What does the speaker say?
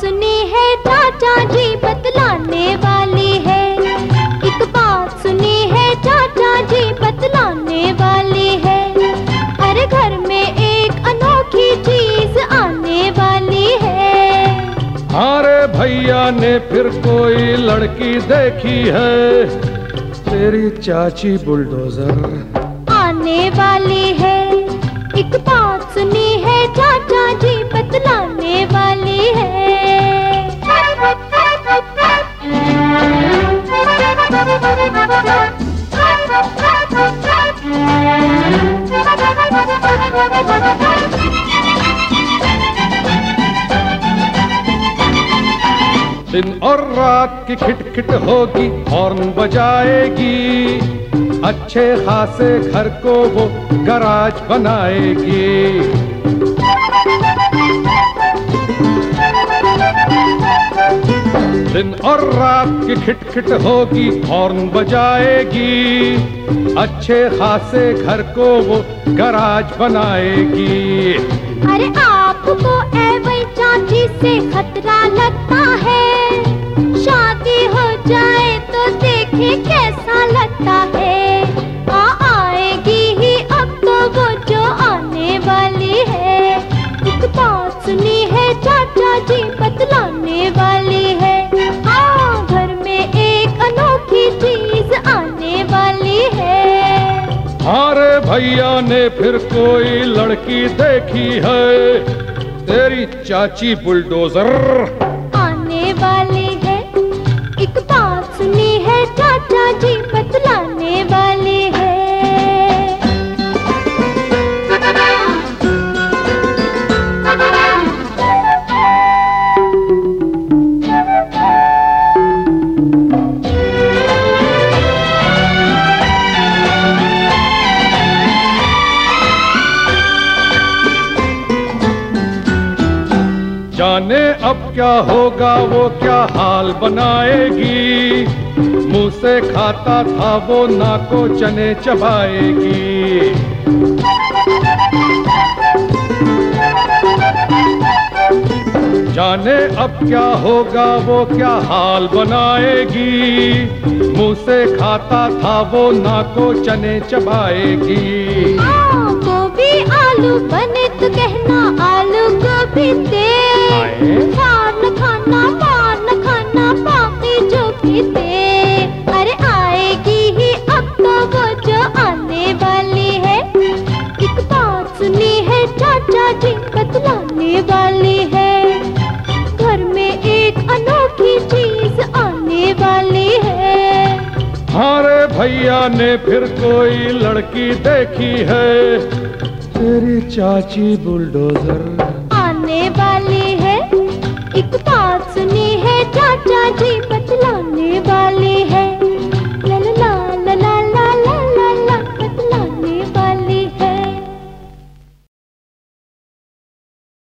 सुनी है चाचा जी बतलाने वाली है। एक बात सुनी है चाचा जी बतलाने वाली है। हर घर में एक अनोखी चीज़ आने वाली है। हाँ अरे भैया ने फिर कोई लड़की देखी है। तेरी चाची बुलडोजर। आने वाली है। एक बात दिन और रात की खिटखिट होगी, हॉर्न बजाएगी। अच्छे खासे घर को वो गराज बनाएगी। दिन और रात की खिटखिट होगी, हॉर्न बजाएगी। अच्छे खासे घर को वो गराज बनाएगी। अरे आपको एवं चाची से खतरा लगता है। हमारे भैया ने फिर कोई लड़की देखी है? तेरी चाची बुलडोजर। जाने अब क्या होगा, वो क्या हाल बनाएगी? मुँह से खाता था वो, नाको चने चबाएगी। जाने अब क्या होगा, वो क्या हाल बनाएगी? मुँह से खाता था वो, नाको चने चबाएगी। आलू बने तो कहना आलू गोभी भैया ने फिर कोई लड़की देखी है। तेरी चाची बुलडोजर। आने वाली है एक